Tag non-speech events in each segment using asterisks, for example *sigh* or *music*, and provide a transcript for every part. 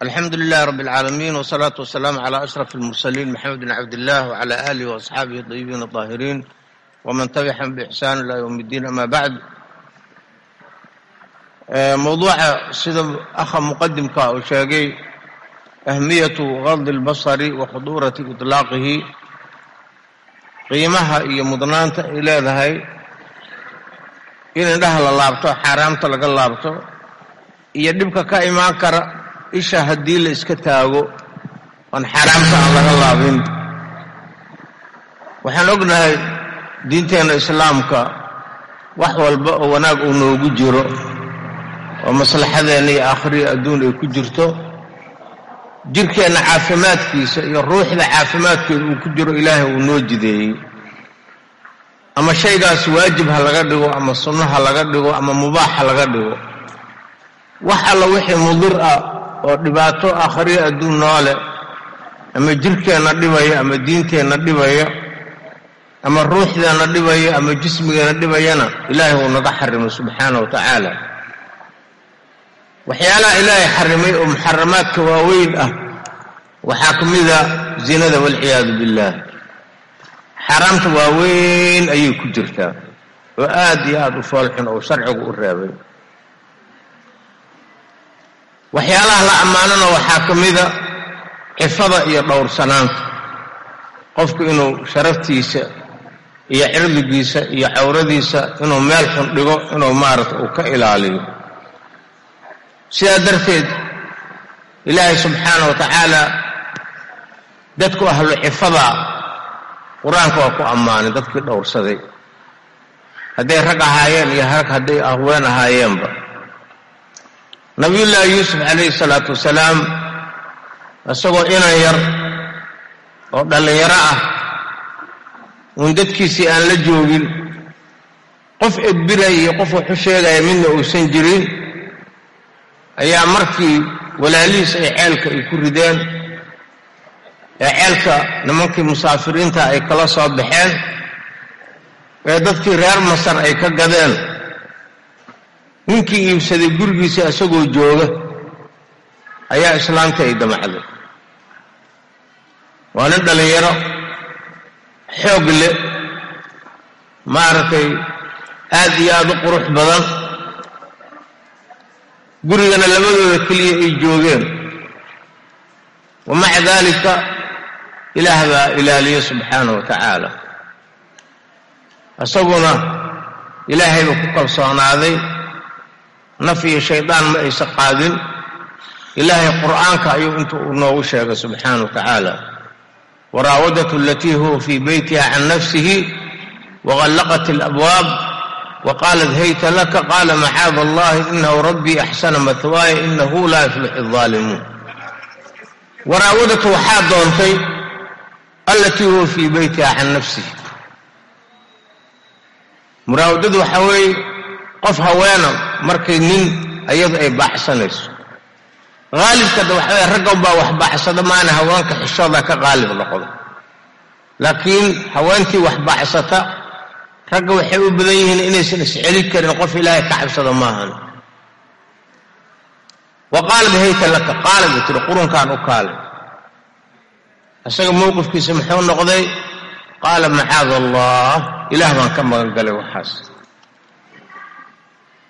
alxamdu lilahi rabi alcaalamiin wasalaatu wasalaamu calaa ashraf almursaliin maxamed bn cabdillaah wacalaa aalihi waasxaabihi dayibiin adaahiriin waman tabixahum biixsaan ilaa yowm iddiin ama bacd eh, mowduuca sida akha muqadimka uu sheegay ahmiyatu gadi albasari wa khuduurati itlaaqihi qiimaha iyo mudnaanta ay leedahay in indhaha la laabto xaaraamta laga laabto iyo dhibka ka imaan kara isha haddii la iska taago oon xaaraamta aan laga laabin. Waxaan ognahay diinteenna islaamka wax walba oo wanaag uu noogu jiro oo maslaxadeenna iyo aakhiriya adduun ay ku jirto. Jirkeenna caafimaadkiisa iyo ruuxda caafimaadkeeda uu ku jiro ilaahay uu noo jideeyey. Ama shaygaas waajib ha laga dhigo ama sunno ha laga dhigo ama mubaax ha laga dhigo. Wax alla wixii mudir ah oo dhibaato aakhriya adduun noole ama jirkeenna dhibaya ama diinteenna dhibaya ama ruuxdeenna dhibaya ama jismigeenna dhibayana ilaahay wuu naga xarimay subxaana wa tacaala. Waxyaalaha ilaahay xarimay oo muxaramaadka waaweyn ah waxaa ka mida zinada waalciyaadu billaah xaaraamta waaweyn ayay ku jirtaa oo aad iyo aada u foolxun oo sharcigu u reebay waxyaalaha la ammaanana waxaa ka mida cifada iyo dhowrsanaanta. Qofku inuu sharaftiisa iyo cirdigiisa iyo cawradiisa inuu meel xun dhigo inuu maaragta uu ka ilaaliyo. Sidaa darteed ilaahay subxaana wa tacaala dadku ahlu cifada qur'aanka waa ku ammaanay dadkii dhowrsaday. Hadday rag ahaayeen iyo rag hadday haween ahaayeenba nabiyullaahi yuusuf calayhi salaatu wasalaam isagoo inan yar oo dhallinyaro ah uun dadkiisii aan la joogin qof edbiraya iyo qof waxu sheegaya midna uusan jirin ayaa markii walaalihiis ay ceelka ay ku rideen ee ceelka nimankii musaafiriinta ay kala soo baxeen ee dadkii reer masar ay ka gadeen ninkii iibsaday gurigiisa isagoo jooga ayaa islaamta ay damacday. Waa nin dhallinyaro xoog leh maaragtay aad iyo aada u qurux badan. Gurigana labadooda keliya ay joogeen. Wa maca daalika ilaah baa ilaaliye subxaana wa tacaala. Isaguna ilaahay ku kalsoonaaday naf iyo shaydaan ma aysa qaadin. Ilaahay qur'aanka ayuu inta uu noogu sheegay subxaana wa tacaala waraawadatu alatii huwa fii beytiha can nafsihi waqallaqat alabwaab waqaalat hayta laka qaala macaada allahi inahu rabbii axsana matwaaya inahu laa yuflixu aldaalimuun waraawadatu waxaa doontay allatii huwa fii beytiha can nafsihi. Muraawadadu waxaa weeye qof haweena markay nin iyadu ay baaxsanayso. Haalibkada waxa weye raggan baa wax baaxsada maana haweenka xishooda ka qaalib noqdo. Laakiin haweentii wax baaxsata ragga waxay u badan yihiin inaysan isceli karin qof ilaahay ka cabsado maahan wa qaalad hayta laka qaala bay tiri qurunkaan u kaale isaga mowqifkiisa muxuu noqday? Qaala macaada allah. Ilaah baan ka magan galay waxaas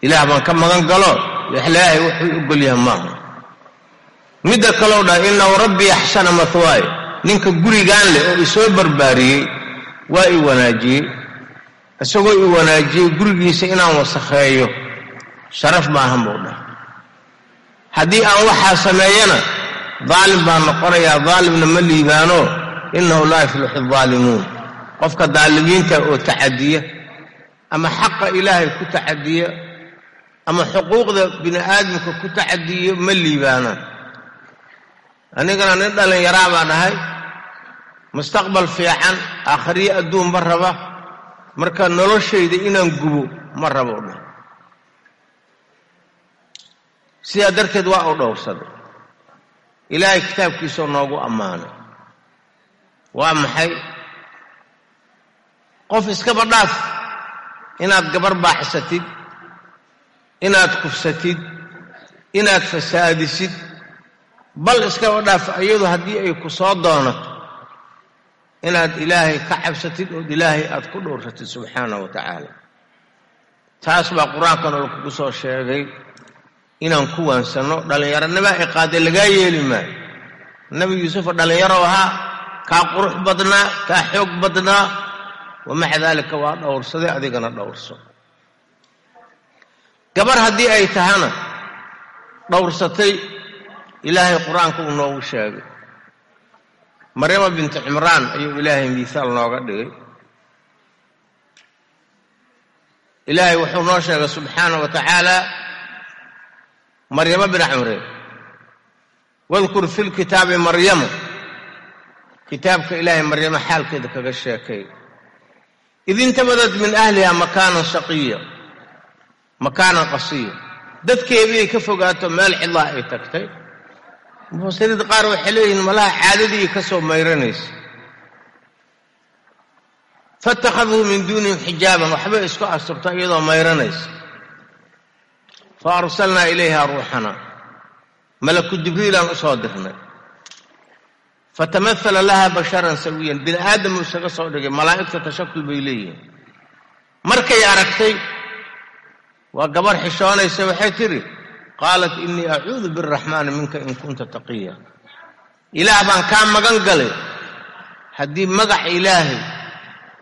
ilaah baan ka magan galo. Ilaahay wuxuu ogolyaha maaha. Midda kaloo dhaha inahu rabbii axsana mahwaaya ninka gurigaan leh oo isoo barbaariyey waa i wanaajiyey. Isagoo i wanaajiyey gurigiisa inaan wasakheeyo sharaf maahan buu dhaha haddii aan waxaa sameeyana daalim baan noqonayaa daalimna ma liibaano. Innahu laa yuflixu daalimuun qofka daalimiinta oo tacadiya ama xaqa ilaahay ku tacadiya ama xuquuqda bini aadamka ku tacadiyo ma liibaanaan anigana nin dhallinyaraa baan ahay. Mustaqbal fiican aakhriyo adduunba raba. Marka noloshayda inaan gubo ma rabo u sidaa darteed waa u dhowrsaday. Ilaahay kitaabkiisoo noogu ammaanay waa maxay? Qof iskaba dhaaf inaad gabar baaxsatid inaad kufsatid inaad fasaadisid bal iskaba dhaaf iyadu haddii ay ku soo doonato. Inaad ilaahay ka cabsatid ood ilaahay aad ku dhowrsatid subxaanahu wa tacaala. Taas baa qur'aankan oo kugu soo sheegay inaan ku waansanno dhallinyaronima ay qaadee lagaa yeeli maayo. Nebi yuusufa dhallinyaro ahaa kaa qurux badnaa kaa xoog badnaa wamaca daalika waa dhowrsaday adigana dhowrso gabar haddii ay tahana dhowrsatay ilaahay qur'aanka uu noogu sheegay. Maryama bintu cimraan ayuu ilaahay miisaal nooga dhigay. Ilaahay wuxuu noo sheegay subxaana wa tacaala maryamo bin camre wadkur fi lkitaabi maryama kitaabka ilaahay maryamo xaalkeeda kaga sheekay. Id intabadad min ahliha makaanan shaqiya makaanan qasiya dadkeediiay ka fogaato meel cidlaa ay tagtay. Mufasiriinta qaar waxay leeyihiin malaha caadadii ka soo mayranaysa. Faittakhaduu min duunihim xijaaban waxbay isku asturta iyadoo mayranaysa. Fa arsalnaa ilayha ruuxana. Malaku jibriilaan u soo dirnay. Fatamahala laha basharan sawiyan. Bini aadamuu isaga soo dhigay. Malaa'igta tashakul bay leeyihiin. Markay aragtay waa gabar xishoonaysa waxay tidhi qaalat innii acuudu biraxmaani minka in kunta taqiya. Ilaah baan kaa magan galay. Haddii magaca ilaahay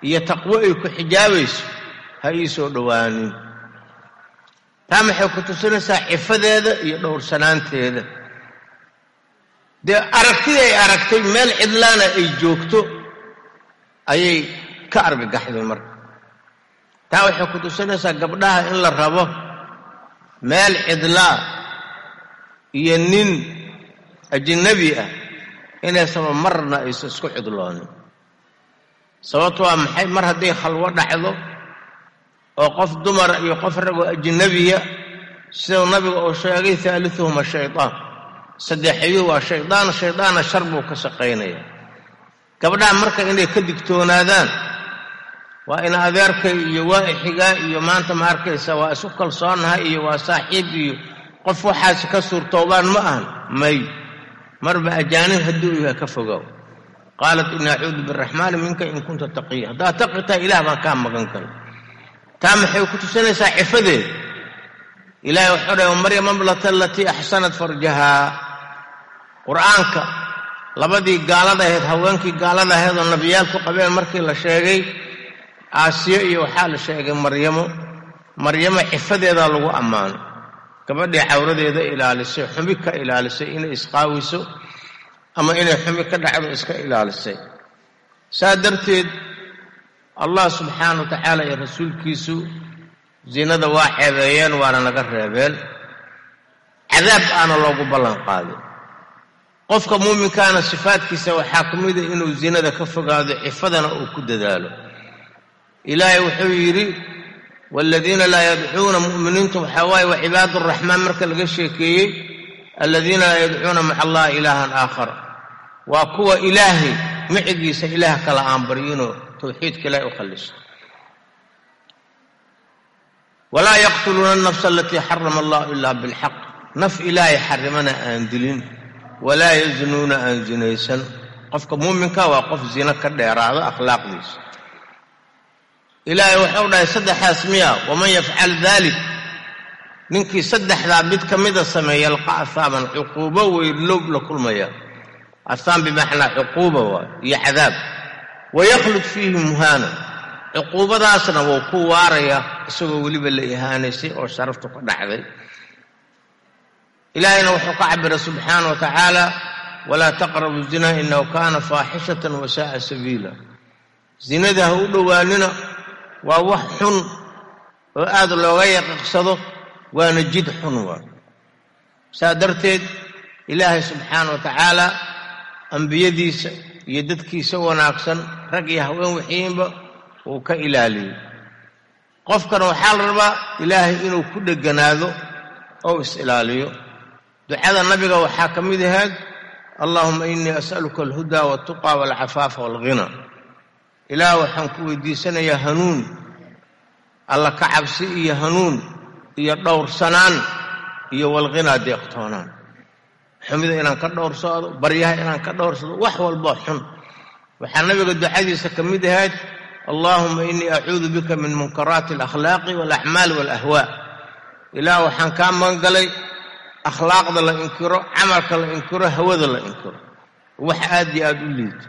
iyo taqwo ay ku xijaabayso ha ii soo dhowaanin taa maxay ku tusinaysaa cifadeeda iyo dhowrsanaanteeda? Dee aragtidii ay aragtay meel cidlaana ay joogto ayay ka argagaxday marka taa waxay ku tusinaysaa gabdhaha in la rabo meel cidlaa iyo nin ajnabi ah inaysaba marna aysan isku cidloonin. Sababto waa maxay? Mar hadday khalwo dhacdo oo qof dumara iyo qof ragoo ajnabiya sidau nabiga uu sheegay haaliuhuma shaydaan saddexayuhu waa shaydaan shaydaanna shar buu ka shaqaynaya. Gabdhaha marka inay ka digtoonaadaan waa in adeerkay iyo waa ixigaa iyo maanta ma arkaysa waa isu kalsoonahay iyo waa saaxiib iyo qof waxaasi ka suurtoobaan ma ahan may. Marba ajaanib haddii u yahay ka fogow. Qaalat ini acuudu biraxmaani minka in kunta taqiya haddaad taqi tahay ilaah baan kaa magan kara taa maxay ku tusinaysaa cifadeed ilahay wuxuu dhahay maryam ablata alatii axsanat farjahaa qur'aanka labadii gaalada ahayd haweenkii gaalada ahayd oo nabiyaalku qabeen markii la sheegay aasiyo iyo waxaa la sheegay maryamo. Maryamo cifadeedaa lagu ammaano. Gabadhii cawradeeda ilaalisay xumi ka ilaalisay inay isqaawiso ama inay xumi ka dhacdo iska ilaalisay. Saa darteed allah subxaana wa tacaala iyo rasuulkiisu zinada waa ceebeeyeen waana naga reebeen. Cadaab aana loogu ballan qaaday qofka muuminkaana sifaadkiisa waxaa ka mida inuu zinada ka fogaado cifadana uu ku dadaalo ilaahay wuxuu yidhi waaladiina laa yadcuuna mu'miniintu waxaa waaye waa cibaadu araxmaan marka laga sheekeeyey aladiina laa yadcuuna maca allahi ilaahan aakhar. Waa kuwa ilaahay micigiisa ilaah kala aan baryinoo towxiidka ilahay u khalliso walaa yaqtuluuna alnafsa alatii xarama allahu ilaa bilxaq. Naf ilaahay xarimana aan dilin walaa yaznuuna aan zinaysan qofka muuminka waa qof zino ka dheeraado akhlaaqdiisa ilaahay wuxuu dhahay saddexaas miya waman yafcal dalik ninkii saddexdaa mid ka mida sameeya yalqa ahaaman cuquubo weyloob la kulmaya. Ahaam bimacnaa cuquuba waay iyo cadaab. Wayaklud fiihi muhaana. Cuquubadaasna wuu ku waaraya isagoo weliba la ihaanaysay oo sharaftu ka dhacday. Ilaahayna wuxuu ka cabiray subxaana wa tacaala walaa taqrabu zina inahu kaana faaxishatan wasaaa sabiila. Zinada ha u dhowaanina waa wax xun oo aad looga yaqiiqsado waana jid xun waa saa darteed ilaahay subxaana wa tacaala ambiyadiisa iyo dadkiisa wanaagsan rag iyo haween wixiinba uu ka ilaaliyey qofkana waxaa la rabaa ilaahay inuu ku dheganaado oo is-ilaaliyo ducada nabiga waxaa ka mid ahayd allahuma inii as'aluka alhudaa waltuqa walcafaafa walghina ilaah waxaan ku weydiisanayaa hanuun. Alla ka cabsi iyo hanuun iyo dhowrsanaan iyo walghinaa deeqtoonaan xumida inaan ka dhowrsoodo baryaha inaan ka dhowrsado wax walboo xun. Waxaa nabiga ducadiisa ka mid ahayd allaahuma inii acuudu bika min munkaraati alakhlaaqi walacmaal walahwaa ilaah waxaan kaa magangalay akhlaaqda la inkiro camalka la inkiro hawada la inkiro. Wax aad iyo aada u liito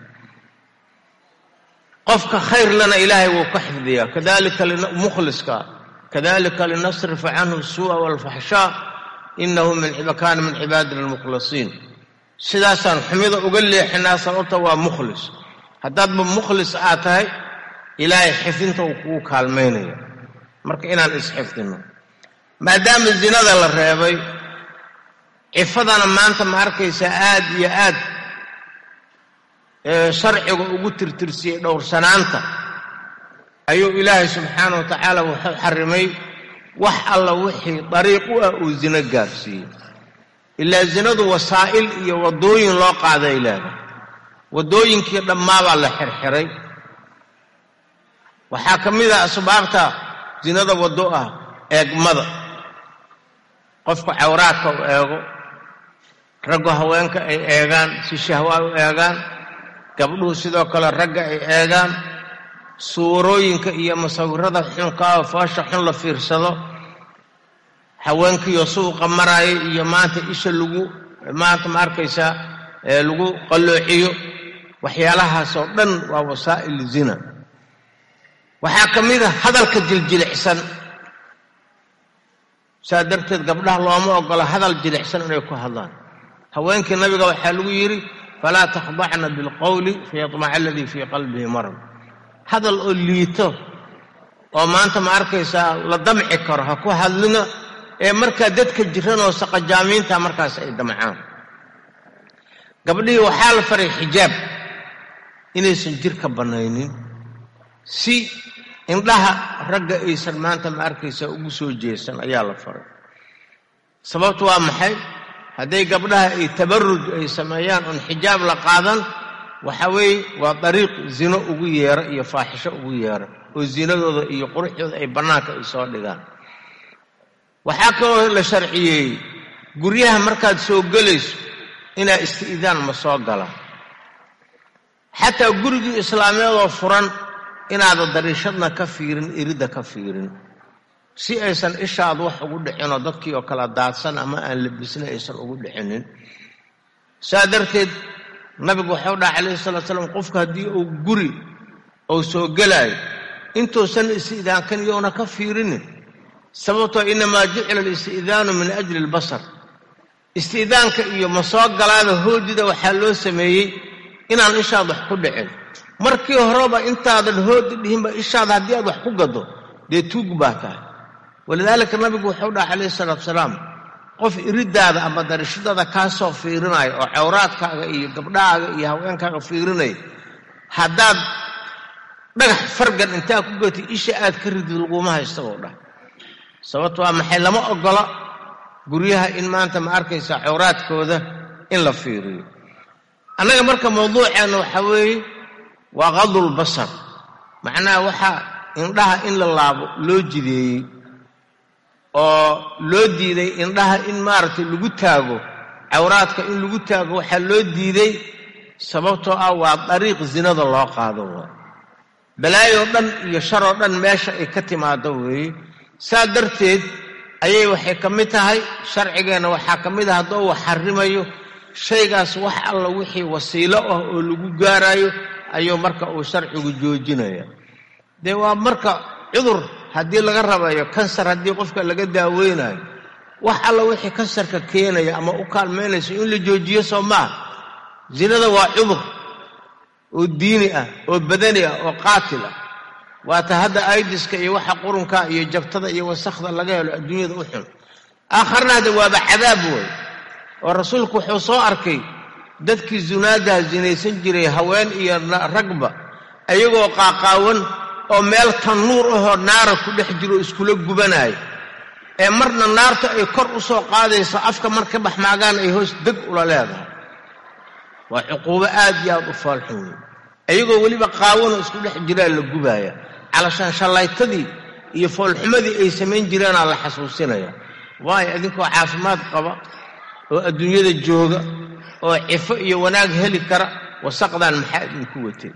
qofka khayr lana ilaahay wuu ka xifdiyaa. Kadalika mukhliska. Kadalika linasrifa canhu suu'a walfaxshaa inahu kaana min cibaadina almukhlisiin sidaasaan xumida uga leexinaa sababta waa mukhlis. Haddaadba mukhlis aad tahay ilaahay xifdinta uu kugu kaalmaynaya. Marka inaan isxifdino maadaama zinada la reebay cifadana maanta ma arkaysaa aad iyo aad sharciga ugu tirtirsiyey dhowrsanaanta ayuu ilaahay subxaana wa tacaala wuxuu xarimay wax alla wixii dariiq u ah uu zino gaarsiiyey ilaa zinadu wasaa'il iyo waddooyin loo qaaday leedahay waddooyinkii dhammaabaa la xirxiray. Waxaa ka mid ah asbaabta zinada waddo ah eegmada. Qofku cawraadka u eego raggu haweenka ay eegaan si shahwaa u eegaan gabdhuhu sidoo kale ragga ay eegaan suurooyinka iyo musawirada xunkaa foosha xun la fiirsado haweenkiiyo suuqa maraayo iyo maanta isha lagu maanta ma arkaysaa lagu qalloociyo waxyaalahaasoo dhan waa wasaa'il zina. Waxaa ka mid a hadalka jiljilicsan saa darteed gabdhaha looma ogola hadal jilicsan inay ku hadlaan. Haweenkii nabiga waxaa lagu yidhi falaa takhdacna bilqowli fayadmaca aladii fii qalbihi marad hadal oo liito oo maanta ma arkaysaa la damci karo ha ku hadlina ee markaa dadka jiranoo saqajaamiinta markaas ay damcaan gabdhihii waxaa la faray xijaab inaysan jirka bannaynin si indhaha ragga aysan maanta ma arkaysaa ugu soo jeesan ayaa la faray sababtu waa maxay hadday gabdhaha ay tabaruj ay sameeyaan oon xijaab la qaadan waxa weeye waa dariiq zino ugu yeera iyo faaxisho ugu yeera oo zinadooda iyo quruxdooda ay bannaanka ay soo dhigaan. Waxaa kaloo la sharciyeeyey guryaha markaad soo gelayso inaa isti'daan ma soo galaan xataa gurigii islaameedoo furan inaada dariishadna ka fiirin iridda ka fiirin si aysan ishaad wax ugu dhicinoo dadkii oo kala daadsan ama aan labisna aysan ugu dhicinin saa darteed nabigu waxau dhaha calayhi salatu slam qofka haddii uu guri uu soo gelaayo intuusan isti'daankan youna ka fiirinin sababtoo inamaa jucila alisti'daanu min ajli albasar isti'daanka iyo ma soo galaada hoodida waxaa loo sameeyey inaan ishaad wax ku dhicin. Markii horeba intaadan hoodi dhihinba ishaada haddii aad wax ku gado dee tuug baa tahay walidaalika nabigu wuxuu dhaha calayhi salaatu salaam qof iriddaada ama darashadaada kaa soo fiirinaya oo cawraadkaaga iyo gabdhahaaga iyo haweenkaaga fiirinaya haddaad dhagax fargan intaa ku gatay isha aad ka ridid laguma haystagoo dhah sababto waa maxay lama ogola guryaha in maanta ma arkaysa cawraadkooda in la fiiriyo. Annaga marka mawduuceenna waxaa weeye waa qadul basar. Macnaha waxaa indhaha in la laabo loo jideeyey oo loo diiday indhaha in maaragtay lagu taago cawraadka in lagu taago waxaa loo diiday sababtoo ah waa dariiq zinada loo qaado waa balaayoo dhan iyo sharoo dhan meesha ay ka timaado weeye saa darteed ayay waxay ka mid tahay sharcigeenna waxaa ka mid ah haddoo wax xarimayo shaygaas wax alla wixii wasiilo ah oo lagu gaarayo ayuu marka uu sharcigu joojinaya dee waa marka cudur haddii laga rabayo kansar haddii qofka laga daaweynayo wax alla wixii kansarka keenaya ama u kaalmaynayso in la joojiyo soo maaha zinada waa cudur oo diini ah oo badani ah oo qaatil ah. Waata hadda aidiska iyo waxa qurunka iyo jabtada iyo wasakhda laga helo adduunyada u xun. Aakharna hadda waaba cadaab wey oo rasuulku wuxuu soo arkay dadkii zunaadaha zinaysan jiray haween iyo ragba ayagoo qaaqaawan oo meel tannuur ahoo naara ku dhex jiro iskula gubanaayo. Ee marna naarta ay kor u soo qaadayso afka marka baxmaagaan ay hoos deg ula leedahay. Waa cuquubo aad iyo aad u foolxun wey ayagoo weliba qaawanoo isku dhex jiraa la gubaaya. Calashaan shallaytadii iyo foolxumadii ay samayn jireenaa la xasuusinaya waayo idinkoo caafimaad qaba oo adduunyada jooga oo cifo iyo wanaag heli kara wasaqdan maxaa idinku watay?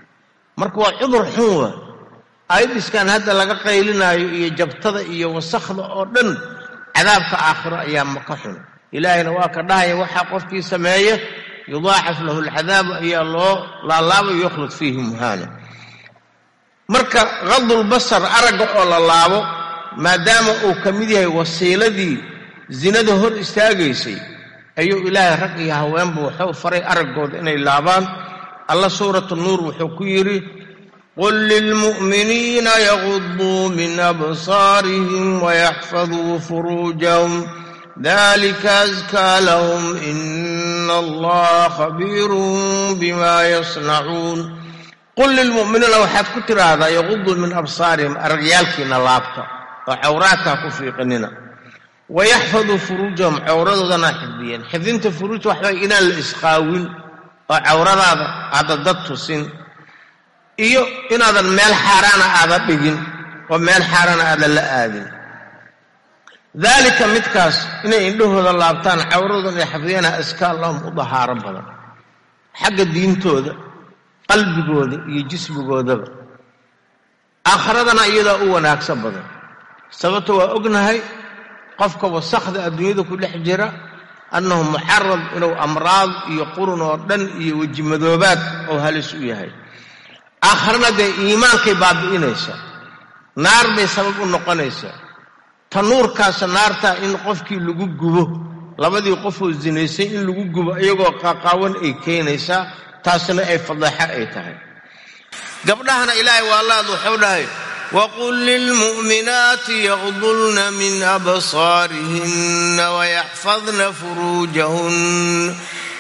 Marka waa cudur xun waa aydiskan hadda laga qaylinaayo iyo jabtada iyo wasakhda oo dhan cadaabka aakhiro ayaa maka xun. Ilaahayna waa ka dhahaya waxaa qofkii sameeya yudaacaf lahu alcadaabu ayaa loo laalaabayo yukhlad fiihi muhaana. Marka qadulbasar aragga oo la laabo maadaama uu ka mid yahay wasiiladii zinada hor istaagaysay ayuu ilaahay rag iyo haweenba wuxuu faray araggooda inay laabaan. Alla suuratu nuur wuxuu ku yidhi qul lilmu'miniina yaguduu min absaarihim wayaxfaduu furuujahum dalika askaa lahum ina allaha khabiirun bima yasnacuun qul lilmu'miniina waxaad ku tidhaahdaa yaguduu min absaarihim aragyaalkiina laabta oo cawraadkaa ku fiiqinina wayaxfaduu furuujahum cawradoodana xifdiyeen xifdinta furuuja waxbaa inaan la isqaawin oo cawradaada aada dad tusin iyo inaadan meel xaaraana aada dhigin oo meel xaaraana aadan la aadin. Daalika midkaas inay indhahooda laabtaan cawradoodan ay xafdiyana askaa lahum u dahaaro badan. Xagga diintooda qalbigooda iyo jismigoodaba. Aakhiradana iyadaa u wanaagsan badan. Sababto waa ognahay qofka wasakhda adduunyada ku dhex jira annahu mucarad inuu amraad iyo qurun oo dhan iyo wejimadoobaad oo halis u yahay aakharana dee iimaankay baabi'inaysaa. Naar bay sabab u noqonaysaa. Tanuurkaasa naartaa in qofkii lagu gubo labadii qofoo zinaysay in lagu gubo iyagoo qaaqaawan ay keenaysaa taasna ay fadeexo ay tahay. Gabdhahana ilaahay waa laad wuxuu dhahay wqul lilmu'minaati yaqdulna min absaarihina wayaxfadna furuujahun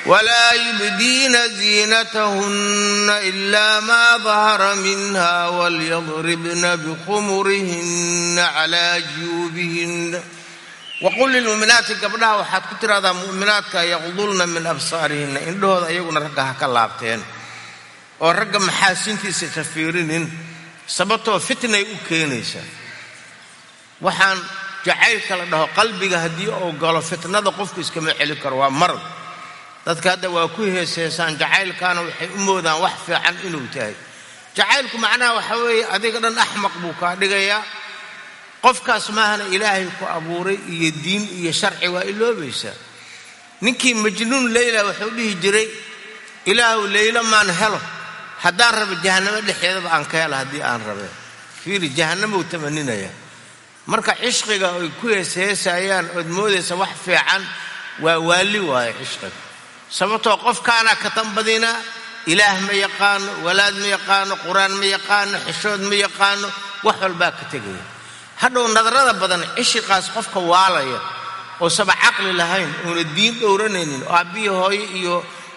walaa yubdiina ziinatahunna ila ma dahara minha walyadribna bikhumurihinna calaa juyuubihinna waqul lilmu'minaati gabdhaha waxaad ku tidhahdaa mu'minaadka yaqdulna min absaarihinna indhahooda ayaguna ragga ha ka laabteen oo ragga maxaasintiisa tafiirinin sababtoo fitnay u keenaysaa waxaan jacaylka la dhaho qalbiga haddii uu galo fitnada qofku iskama celi karo waa marad dadka hadda waa ku heeseesaan jacaylkaana waxay u moodaan wax fiican inuu tahay. Jacaylku macnaha waxa weeye adiga dhan axmaq buu kaa dhigayaa. Qofkaas maahana ilaahay ku abuuray iyo diin iyo sharci waa iloobaysaa ninkii majnuun leyla wuxuu dhihi jiray ilaahu leylo maan helo. Haddaan rabo jahanamo dhexeedaba aan ka hela haddii aan rabe fiiri jahanamou tamaninaya. Marka cishqiga ay ku heesheesayaan ood moodaysa wax fiican waa waali waaye cishqiga sababtoo qofkaanaa ka tanbadinaa ilaah ma yaqaano walaad ma yaqaano qur'aan ma yaqaano xishood ma yaqaano wax walbaa ka tegaya. Hadhow nadarada badan cishiqaas qofka waalaya oo saba caqli lahayn uuna diin dhowranaynin oo aabbiyi hooyo iyo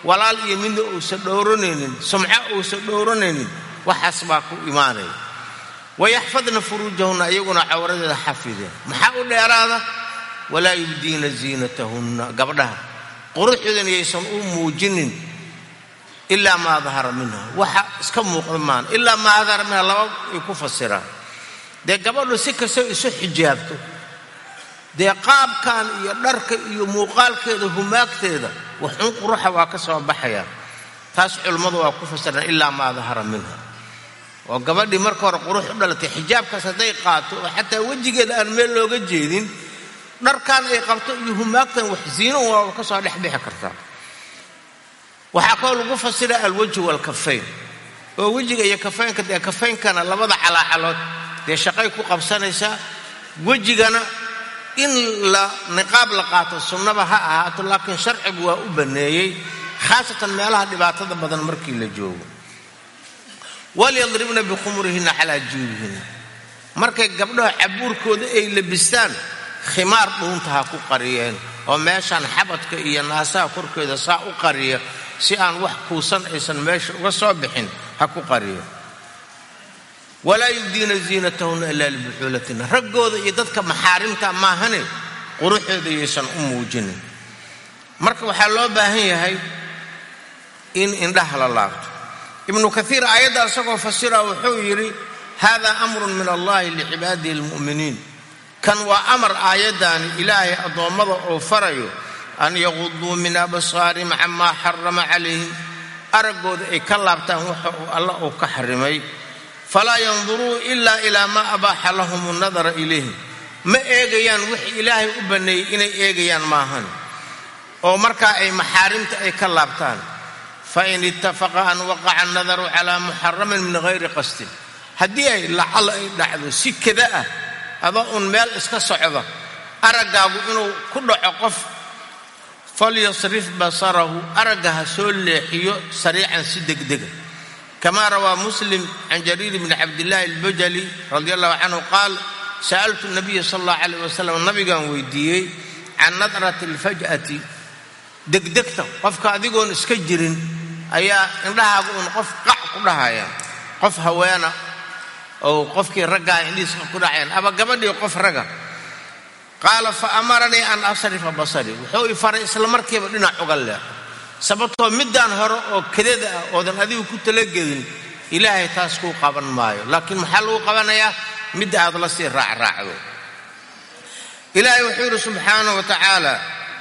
walaal iyo midna uusan dhowranaynin sumco uusan dhowranaynin waxaas baa ku imaanaya. Wayaxfadna furuujahunna iyaguna cawradeeda xafideen maxaa u dheeraada? Walaa yubdiina ziinatahunna gabdhaha quruxdoodan yaysan u muujinin ilaa maa dahara minha waxa iska muuqda maan ilaa maa dahara minha laba ay ku fasiraan. Dee gabadhu si kastoo isu xijaabto dee qaabkan iyo dharka iyo muuqaalkeeda humaagteeda waxuun quruxa waa ka soo baxaya. Taas culimmadu waa ku fasiraan ilaa maa dahara minha oo gabadhii marka hore qurux u dhalatay xijaabkaas hadday qaato oo xataa wejigeeda aan meel looga jeedin dharkan ay qabto iyo humaagtan wax ziino waa ka soo dhexbixi kartaa. Waxaa kaloo lagu fasira alwajhu waalkafayn oo wejiga iyo kafaynka dee kafaynkana labada calaacalood dee shaqay ku qabsanaysaa wejigana in la niqaab la qaato sunnaba ha ahaato laakiin sharcigu waa u banneeyey khaasatan meelaha dhibaatada badan markii la joogo. Walyadribna bikhumurihinna calaa juubihinna markay gabdhaha cabuurkooda ay labistaan khimaar dhuunta ha ku qariyeen oo meeshaan xabadka iyo naasaha korkeeda saa u qariya si aan wax kuusan aysan meesha uga soo bixin ha ku qariyo. Walaa yubdiina ziinatahunna ilaa libuxuulatina raggooda iyo dadka maxaarimta maahane quruxooda yaysan u muujinin. Marka waxaa loo baahan yahay in indhaha la laabto. Ibnu kaiir aayadda isagoo fasira wuxuu yidhi hada amrun min allahi licibaadihi almu'miniin kan waa amar aayaddaani ilaahay addoommada oo farayo an yaquduu min absaarihim camaa xarama calayhim araggooda ay ka laabtaan waxa uu alla uu ka xarimay. Falaa yanduruu ilaa ilaa maa abaaxa lahum nadara ilayhim ma eegayaan wix ilaahay u banneeyey inay eegayaan maahan. Oo markaa ay maxaarimta ay ka laabtaan. Fain ittafaqa an waqaca nadaru calaa muxaramin min hayri qasdin. Haddii ay lacala ay dhacdo si kada ah adoo un meel iska socda araggaagu inuu ku dhaco qof falyasrif basarahu. Aragga ha soo leexiyo sariican si degdega kamaa rawaa muslim can jariir bni cabdillaahi albajali radi allahu canhu qaal sa'altu nabiya sala allahu calayh wasalam nabigaan weydiiyey can nadrati alfaj'ati. Degdegta qofka adigoon iska jirin ayaa indhahaagu uun qof qac ku dhahaya. Qof haweena oo qofkii raggaa indhihiisa ku dhacayaan aba gabadhii qof ragga. Qaala fa amaranii an asrifa basari. Wuxuu i faray isla markiiba dhinac uga leexo sababtoo middaan hore oo kadada ah oodan adigu ku talagelin ilaahay taas kuu qaban maayo. Laakiin maxaa lagu qabanayaa? Midda aad la sii raacraacdo. Ilaahay wuxuu yidhi subxaana wa tacaala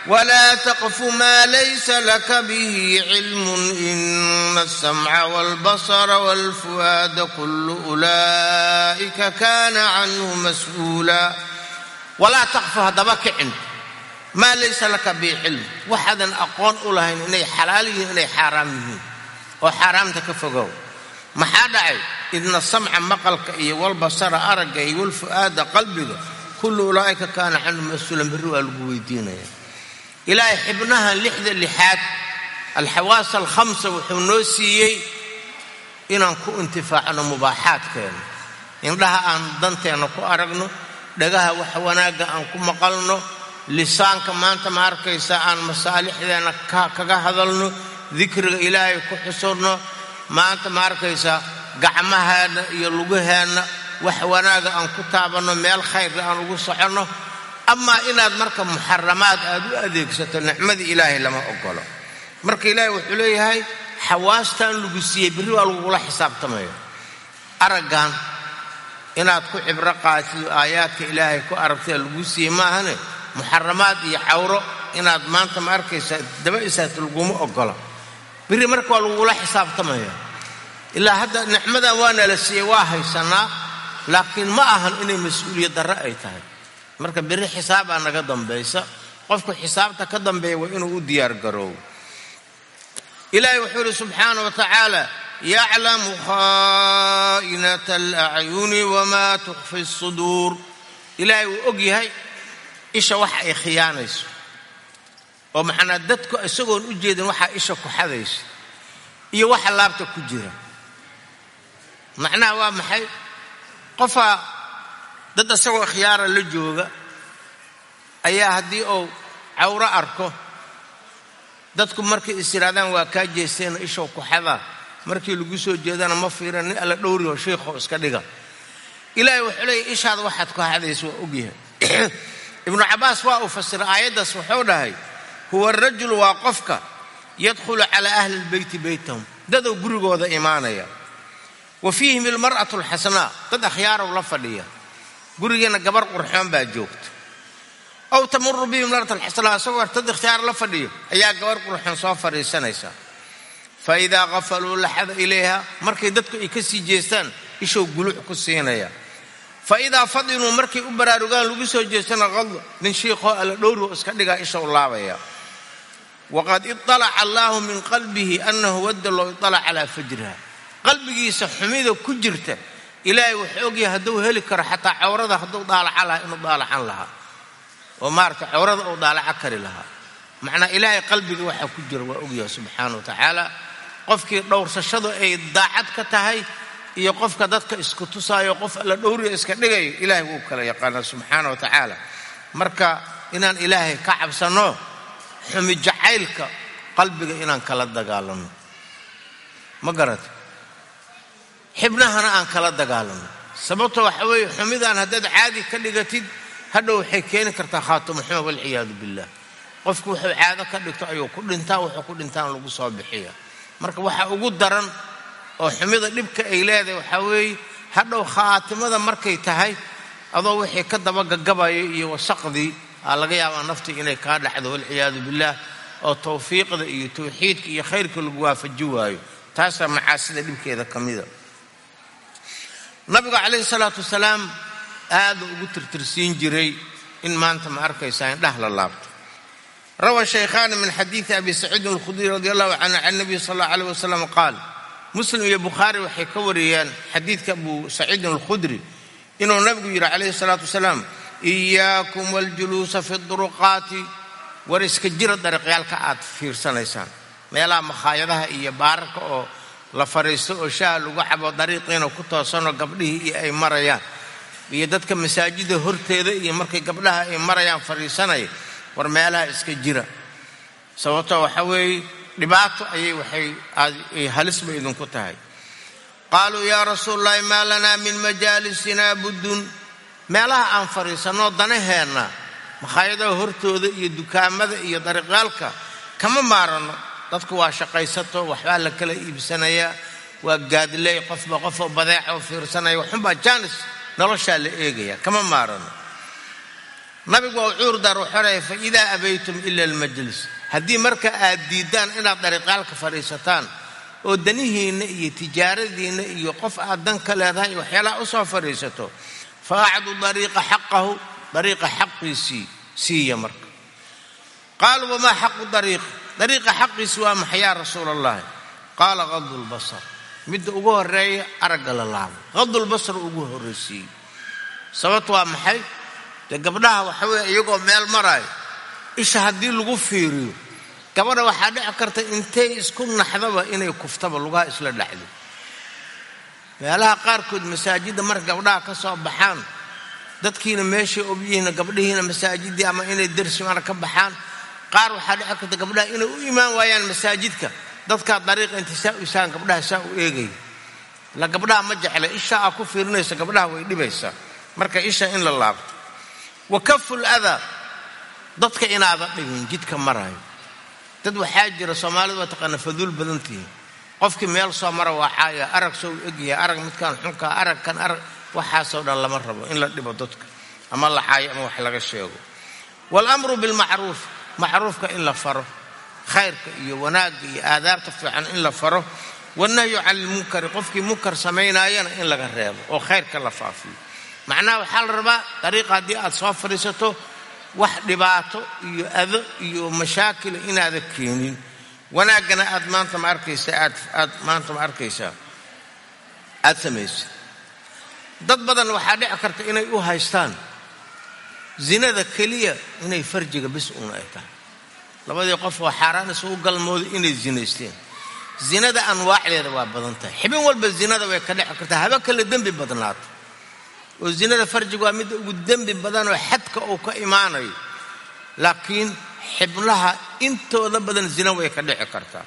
walaa taqfu maa laysa laka bihi cilmun ina alsamca walbasara walfu'aada kullu ulaa'ika kaana canhu mas'uula walaa taqfu haddaba kicin maa laysa laka bihi cilm waxaadan aqoon u lahayn inay xalaal yihiin inay xaaraam yihiin oo xaaraamta ka fogow maxaa dhacay idna samca maqalka iyo walbasara aragga iyo walfu'aada qalbiga kullu kaana canhu mas'uulan waa lagu weydiinaya ilaahay xibnahan lixda lixaad alxawaas alkhamsa wuxuu noo siiyey inaan ku intifaacno mubaaxaadkeena indhaha aan danteenna ku aragno dhagaha wax wanaagga aan ku maqalno lisaanka maanta ma arkaysa aan masaalixdeena kaga hadalno dikriga ilaahay ku xusurno maanta ma arkaysa gacmaheenna iyo lugaheenna wax wanaaga aan ku taabanno meel khayrka aan ugu soconno amaa inaad marka muxaramaad aad u adeegsato nicmadii ilaahay lama ogolo marka ilaahay wuxuu leeyahay xawaastaan lagu siiyey berri waa lagugula xisaabtamaya araggan inaad ku cibro qaatido aayaadka ilaahay ku aragtay lagu siiyey maahane? Muxaramaad iyo cawro inaad maanta ma arkaysa daba isaas laguma ogola berri marka waa lagugula xisaabtamaya ilaa hadda nicmadan waa nala siiyey waa haysanaa laakiin ma ahan inay mas'uuliyad darre ay tahay marka berri xisaabaa naga dambaysa qofku xisaabta ka dambeeya waa inuu u diyaar garoobo ilaahay wuxuu yidhi subxaana wa tacaala yaclamu khaa'inata alacyuni wamaa tukfi suduur ilaahay wuu og yahay isha waxa ay khiyaanayso. Oo maxanaa dadku isagoon u jeedin waxaa isha ku xadaysa iyo waxa laabta ku jira. Macnaha waa maxay? Qofaa dad isagoo khiyaara la jooga ayaa haddii uu cawro arko dadku markay is yidhahdaan waa kaa jeesteena ishow ku xadaa markii lagu soo jeedana ma fiiran nin alla dhowriyo shiikho iska dhiga. Ilaahay wuxuu leeyahy ishaada waxaad ku hadaysa waa ogyahay *clears throat* ibnu cabbaas waa uu fasiray aayaddaas wuxuu dhahay huwa arajulu waa qofka yadkhulu calaa ahli lbeyti beytahum. Dadou gurigooda imaanaya. Wa fiihim ilmar'atu alxasanaa dad akhyaarow la fadhiya gurigeena gabar qurxoon baa joogta. Aw tamuru bihim mar'at alxasanaa isagoo dad ikhtiyaar la fadhiyo ayaa gabar qurxoon soo fadhiisanaysa. Fa idaa qafaluu laxada ilayha markay dadku ay ka sii jeestaan ishow guluc ku siinaya. Fa idaa fadinuu markay u baraarugaan lagu soo jeestana qadlo nin shiikhoo alla dhowrioo iska dhigaa ishow laabaya. Waqad iطalaca allaahu min qalbihi annahu wadda loo iطalac calaa fajriha. Qalbigiisa xumida ku jirta ilaahay wuxuu ogyahay hadduu heli karo xataa cawrada hadduu daalaca lahaa inuu daalacan lahaa. Oo maarata cawrada uu daalaca kari lahaa. Macnaa ilaahay qalbiga waxaa ku jira waa ogyahay subxaana wa tacaala. Qofkii dhowrsashadu ay daacad ka tahay iyo qofka dadka isku tusaayo qof alla dhowriya iska dhigayo ilaahay wuu kala yaqaana subxaana wa tacaala. Marka inaan ilaahay ka cabsanno xumi jacaylka qalbiga inaan kala dagaalanno ma garata xibnahana aan kala dagaalanno sababto waxa weeye xumidaan haddaad caadi ka dhigatid hadhow waxay keeni kartaa khaatimo xuma walciyaadu billah. Qofku wuxuu caado ka dhigto ayuu ku dhintaa wuxuu ku dhintaan lagu soo bixiya marka waxa ugu daran oo xumida dhibka ay leedahay waxaa weeye hadhow khaatimada markay tahay adoo wixii ka daba gagabayo iyo wasaqdii aa laga yaabaa naftii inay kaa dhacdo walciyaadu billaah oo tawfiiqda iyo tawxiidka iyo khayrka lagu waafaji waayo taasaa macaasida dhibkeeda ka mida nabigu calayhi salaatu wasalaam aada ugu tirtirsiin jiray in maanta ma arkaysaa indhah la laabto. Rawa shaykhaani min xadiidi abi saciidin alkhudriy radi allahu canhu can nabiy sal allahu alayh wasalam qaal muslim iyo bukhaari waxay ka wariyeen xadiidka abu saciidin alkhudri inuu nabigu yidhi calayhi salaatu wasalaam iyaakum waljuluusa fi duruqaati war iska jira dariiqyaalka aad fiirsanaysaan. Meelaha makhaayadaha iyo baararka oo la fadhiisto oo shaaha lagu cabo dariiqiina ku toosanoo gabdhihii iyo ay marayaan. Iyo dadka masaajida horteeda iyo markay gabdhaha ay marayaan fadhiisanaya war meelaha iska jira. Sababtoo waxa weeye dhibaato ayay waxay halisba idinku tahay. Qaaluu yaa rasuul llahi maa lanaa min majaalisinaa buddun. Meelaha aan fadhiisanno danaheenna makhaayadaha hortooda iyo dukaamada iyo dariiqyaalka kama maaranno dadku waa shaqaysato waxbaa la kala iibsanayaa waa gaadley qofba qofoo badeeca oo fiirsanaya waxunbaa jaanis noloshaa la eegaya kama maarano nabigu waa cuur daar wuxoraya fa idaa abaytum ila almajlis. Haddii marka aad diiddaan inaad dariiqyaalka fadhiisataan oo danihiinna iyo tijaaradiinna iyo qof aad dan ka leedahay waxyaalaha u soo fadhiisato fa acdu dariiqa xaqahu dariiqa xaqiisii siiya marka. Qaaluu wamaa xaqu dariiqi dariiqa xaqiisi waa maxay yaa rasuula allahi qaala qadu lbasar midda ugu horreeya aragga la laabo. Qadulbasar ugu horraysiiyey sababtu waa maxay? Dee gabdhaha waxa weeye iyagoo meel maraayo isha haddii lagu fiiriyo gabadha waxaa dhici karta intay isku naxdaba inay kuftaba lugaha isla dhacdo. Meelaha qaarkood masaajidda marka gabdhaha ka soo baxaan dadkiina meeshay ogyihiin gabdhihiina masaajidii ama inay dersi mara ka baxaan qaar waxaa dhici karta gabdhaha inay u imaan waayaan masaajidka. Dadkaa dariiqa intay saa u isaan gabdhaha saa u eegaya la gabdhaha ma jecla isha aa ku fiirinaysa gabdhaha way dhibaysaa. Marka isha in la laabto. Wa kaful adaa dadka inaada dhibin jidka maraayo dad waxaa jira soomaalidu waa taqaana faduul badan tihiin. Qofkii meel soo mara waa caaya arag soo egyahay arag midkaan xunkaa arag kan arag waxaasoo dhan lama rabo in la dhibo dadka. Ama la caayo ama wax laga sheego. Waalamru bilmacruuf macruufka in la faro khayrka iyo wanaagga iyo aadaabta fiican in la faro wanahyu cani ilmunkari qofkii munkar samaynaayana in laga reebo oo khayrka la faafiyo. Macnaha waxaa la rabaa dariiqa haddii aad soo fadhiisato wax dhibaato iyo ado iyo mashaakila inaada keenin. Wanaaggana aad maanta ma arkaysa aad aad maanta ma arkaysaa. Aada samaysid. Dad badan waxaa dhici karta inay u haystaan zinada keliya inay farjiga bis uun ay tahay. Labadii qof oo xaaraan isugu galmooday inay zinaysteen. Zinada anwaacdeeda waa badan tahay. Xibin walba zinada way ka dhici kartaa. Haba kale dembi badnaato oo zinada farjiga waa midda ugu dembi badanoo xadka uu ka imaanayo. Laakiin xibnaha intooda badan zina way ka dhici kartaa.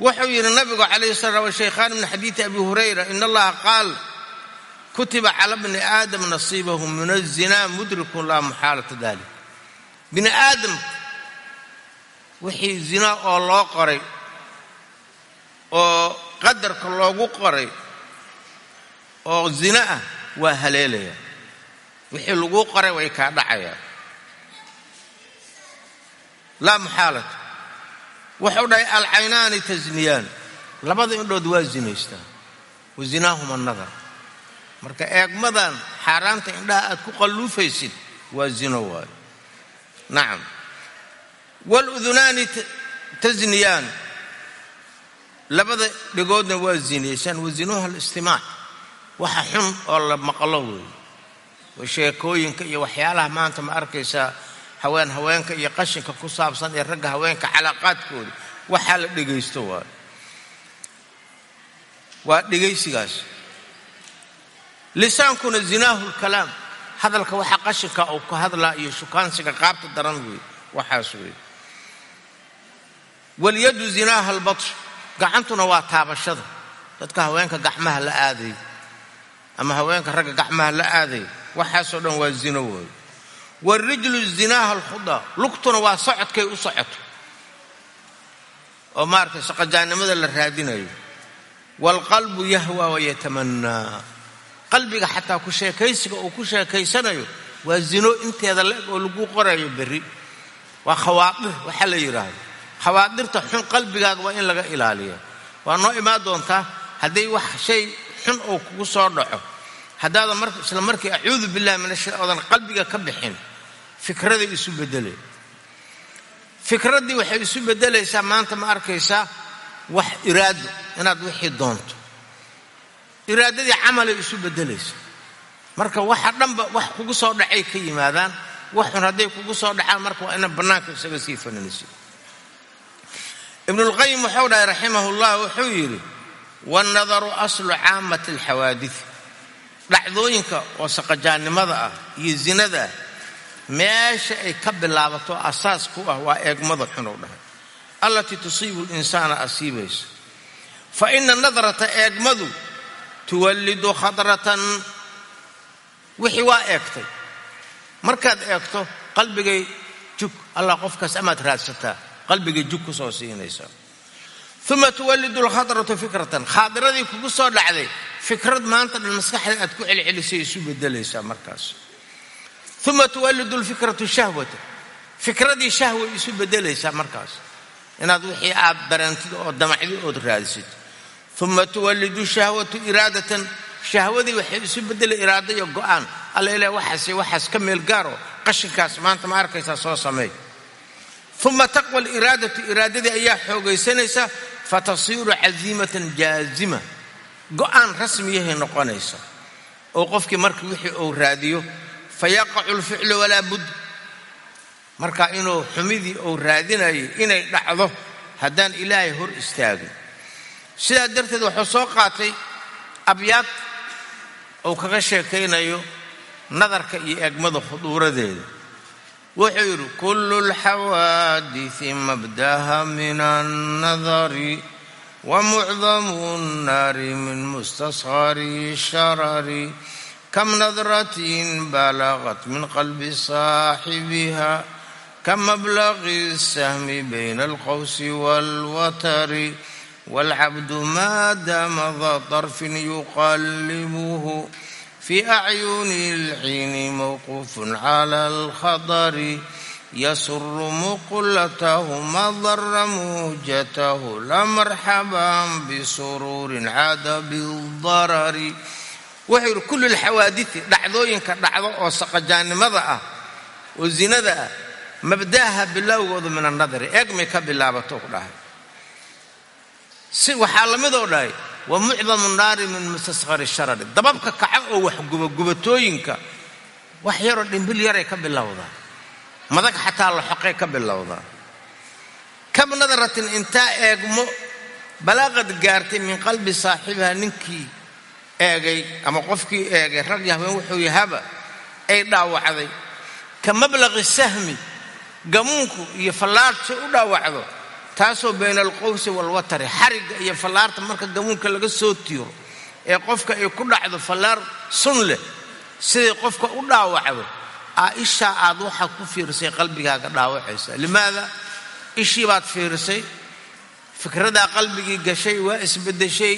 Wuxuu yidhi nabigu calayhi sala shaykhaan min xadiidi abi hurayra in allaha qaal kutiba cala bni aadam nasiibahu min azinaa mudrikun laa muxaalata dalik bini aadamka wixii zina oo loo qoray oo qadarka loogu qoray oo zina ah waa haleelaya. Wixii laguu qoray way kaa dhacayaan. Laa muxaalata. Wuxuu dhahay alcaynaani tasniyaan. Labada indhood waa zinaystaan wa zinaahuma nadar marka eegmadan xaaraanta indhaha aad ku qalluufaysid waa zino waayo nacam waludunaani tasniyaan labada dhigoodna waa zinaysaan wa zinuha alistimaac waxa xun oo la maqlo weeye waa sheekooyinka iyo waxyaalaha maanta ma arkaysaa haween haweenka iyo qashinka ku saabsan ee ragga haweenka calaaqaadkooda waxaa la dhegaysto waayo waa dhegaysigaas lisaankuna zinaahu lkalaam hadalka waxa qashinka uu ku hadlaa iyo shukaansiga qaabta daran weeye waxaas weeye walyadu zinaaha albatsh gacantuna waa taabashada. Dadka haweenka gacmaha la aadaya ama haweenka ragga gacmaha la aadaya waxaasoo dhan waa zino waayo warijlu zinaaha alkhudaa lugtuna waa socodkay u socoto. Oo maaragtay shaqajaannimada la raadinayo. Waalqalbu yahwa wayatamanaa qalbiga xataa ku sheekaysiga uu ku sheekaysanayo waa zino inteeda la-eg oo lagu qorayo berri. Waa khawaadir waxaa la yidhaahdo. Khawaadirta xun qalbigaaga waa in laga ilaaliya waa noo imaan doontaa hadday wax shay xun oo kugu soo dhaco. Haddaadan mar isla markii acuudu billahi min asha oodan qalbiga ka bixin fikraday isu beddelay fikraddii waxay isu beddelaysaa maanta ma arkaysaa wax iraado inaad wixii doonto iraadadii camalay isu beddelaysa marka waxa dhanba wax kugu soo dhacay ka yimaadaan waxun hadday kugu soo dhacaan marka waa ina bannaanka isaga sii fananaysa ibnulqayim wuxuu dhahay raximahullah wuxuu yidhi wannadaru aslu caamati alxawaadid dhacdooyinka oo saqajaannimada ah iyo zinada ah meesha ay ka bilaabato asaas ku ah waa eegmada xunuu dhahay. Allatii tusiibu linsaana asiibaysa fa ina nadrata eegmadu tuwallidu khadratan wixii waa eegtay markaad eegto qalbigay jug allah qofkaas amaad raadsataa qalbigay jug ku soo siinaysa uma tuwallidu lkhadratu fikratan khaadiradii kugu soo dhacday fikrad maanta dhan maskaxda aad ku celcelisay isu bedelaysaa markaas uma tuwallidu lfikratu shahwata fikradii shahway isu bedelaysaa markaas inaad wixii aad dareentid oo damacdi ood raadisid uma tuwallidu shahwatu iraadatan shahwadii waxay isu beddelay iraado iyo go'aan alla ilaah waxaase waxaas ka meel gaaro qashinkaas maanta ma arkaysaa soo sameey uma taqwa liraadatu iraadadii ayaa xoogaysanaysa fatasiiru casiimatan jaazima go'aan rasmiyahay noqonaysa oo qofkii marka wixii uu raadiyo fayaqacu lficlu walaa bud marka inuu xumidii uu raadinayay inay dhacdo haddaan ilaahay hor istaagin sidaa darteed wuxuu soo qaatay abyaad uu kaga sheekaynayo nadarka iyo eegmada khuduuradeeda. Wuxuu yidhi kullu lxawaadisi mabdaha min annadari wa mucdamu nnaari min mustasqari sharari. Kam nadratin balagat min qalbi saaxibiha kamablaqi sahmi bayna alqawsi walwatari والعبد ما دام ذا طرف يقلبه في أعين الحين موقوف على الخضر يسر مقلته ما ضر موجته لمرحبا بسرور عاد بالضرر وحير كل الحوادث dhacdooyinka dhacdo oo saqajaannimada ah oo zinada ah mabdaaha bilowgooda min annadari eegmay ka bilaabato ku dhahay si waxaa la midoo dhahay wa mucdamu naari min mustasqari sharari dababka kaca oo wax gubagubatooyinka wax yaroo dhimbil yaray ka bilowdaa madag xataa la xoqay ka bilowdaa kam nadaratin intaa eegmo balaaqad gaartay min qalbi saaxibiha ninkii eegay ama qofkii eegay rag iyo haween wuxuu yahaba ay dhaawacday. Ka mablaqi sahmi gamuunku iyo fallaarsi u dhaawacdo taasoo bayna alqowsi walwatari xarigga iyo fallaarta marka gamuunka laga soo tiiro ee qofka ay ku dhacdo fallaar sun leh siday qofka u dhaawacdo aa ishaa aad waxaad ku fiirisay qalbigaaga dhaawacaysa limaada? Ishii baad fiirisay. Fikradaa qalbigii gashay waa isbeddeshay.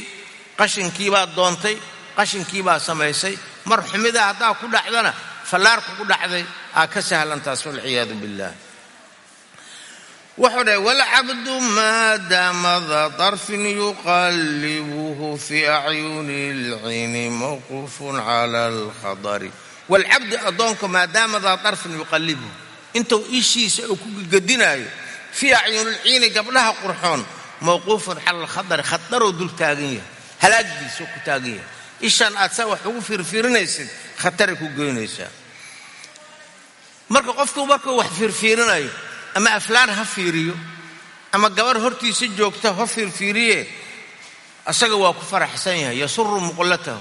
Qashinkiibaad doontay qashinkiibaa samaysay. Mar xumidaa haddaa ku dhacdana fallaarka ku dhacday aa ka sahlantaas walciyaadu billaah wuxuu dhahay walcabdu maadaama daa darfin yuqallibuhu fi acyuni lcini mawquufun cala alkhadari walcabdu addoonka maadaama daa darfin yuqallibuhu intuu ishiisa uu ku gadinaayo fii acyunilciini gabdhaha qurxoon mawquufun cala alkhadari khataroo dul taagan yahay halaagiisoo ku taagan yahay. Ishaan aad saa wax ugu fiirfiirinaysid khataray ku geynaysaa marka qofku markuu wax fiirfiirinayo ama aflaan ha fiiriyo ama gabar hortiisa joogta ha fiirfiiriye isaga waa ku faraxsan yahay yasuru muqlatahu.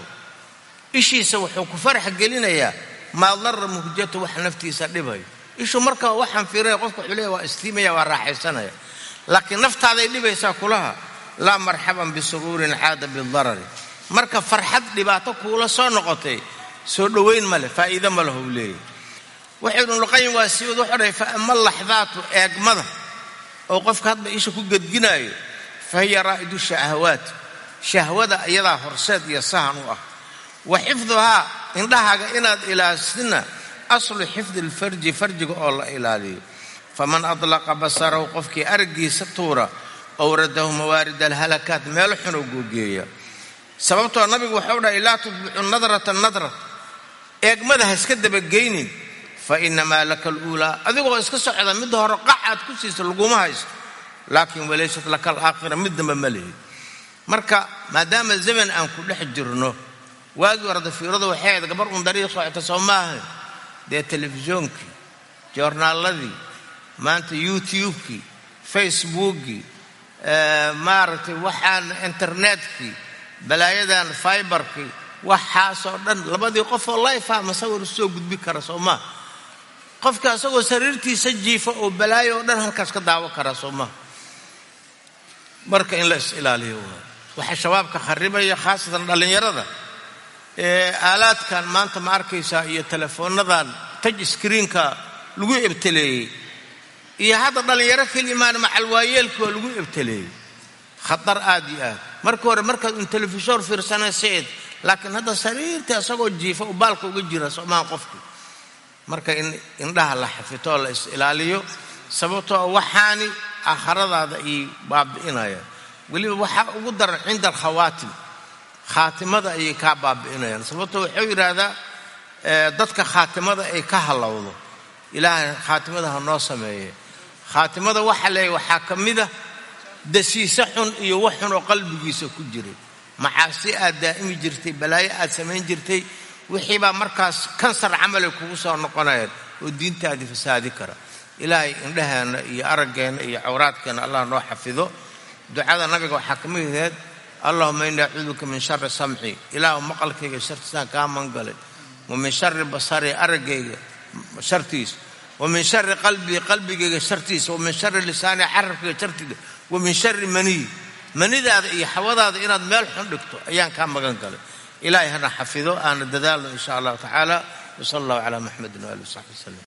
Ishiisa wuxuu ku farax gelinayaa maa darra muhjatu wax naftiisa dhibayo. Ishu marka waxaan fiirinaya qofka wuxuu leeya waa istiimaya waa raaxaysanaya. Laakiin naftaaday dhibaysaa kulaha laa marxaban bisuruurin caada bidarari. Marka farxad dhibaato kuula soo noqotay soo dhowayn ma leh faa'iide ma leh leeyahy wuxuu ibnulqayim waa sii wad wuxuu dhahay fa ama laxdaatu eegmada oo qofka hadba isha ku gedginaayo fa hiya raa'idu shahawaat shahwada iyadaa horseed iyo sahan u ah. Wa xifduhaa indhahaaga inaad ilaasina aslu xifdi alfarji farjiga oo la ilaaliyo. Faman adlaqa basarahu qofkii araggiisa tuura awradahu mawaarid alhalakaat meel xun oo googeeya. Sababtoo nabigu waxau dhahay laa tutbicu nadrata nadrat. Eegmada ha iska dabageynin fa inamaa laka aluulaa adigoo iska socda midda hore qax aad ku siisa laguma haysto. Laakiin walaysat laka alaakhira mid damba ma lihid marka maadaama zaman aan ku dhex jirno waagii hore dafiiradu waxay ahayd gabar un dariiq socota soo dee telefisoonkii joornaaladii maanta youtubekii facebookii maaragtay waxaan internetkii balaayadan fiberkii waxaasoo dhan labadii qofoo layfa masawir soo gudbi kara soo qofka isagoo sariirtiisa jiifa oo balaayo dhan halkaas ka daawo kara soo marka in la is ilaaliyo waxa shabaabka kharibaya khaasatan dhallinyarada ee aalaadkan maanta ma arkaysaa iyo teleefoonadan taj screenka lagu ebtaleeyey iyo hadda dhallinyaro kelimaan macalwaayeelka waa lagu ebtaleeyey khatar aad iyo aad. Marka hore markaad un telefishor fiirsanayseed laakiin hadda sariirta isagoo jiifa u baalka uga jira soomaa qofku marka in indhaha la xafito la is ilaaliyo sababtoo waxaani aakhiradaada ay baabi'inayaan weliba waxaa ugu daran cinda alkhawaatim khaatimada ayay kaa baabi'inayaan. Sababtoo wuxuu yidhaahdaa dadka khaatimada ay ka hallowdo ilaahay khaatimada ha noo sameeye. Khaatimada waxa leeyahy waxaa ka mida dasiise xun iyo wax xun oo qalbigiisa ku jiray macaasi aad daa'imi jirtay balaayo aad samayn jirtay wixiibaa markaas kansar camalay kugu soo noqonayaan oo diintaadii fasaadi kara. Ilaahay indhaheenna iyo araggeenna iyo cawraadkeenna allah noo xafido. Ducada nabiga waxaa ka mid aheed allahuma ini acuuduka min shari samci. Ilaahu maqalkayga shartiisaan kaa mangalay. Wa min shari basari araggayga shartiisa wa min shari qalbii qalbigayga shartiisa wa min shari lisaani carabkayga shartiisa wa min shari maniyi manidaada iyo xawadaada inaad meel xun dhigto ayaan kaa magan galay ilaahay hana xafido aana dadaalno in sha allahu tacaala wsala allahu calaa maxamedin waali wasaxbi waslem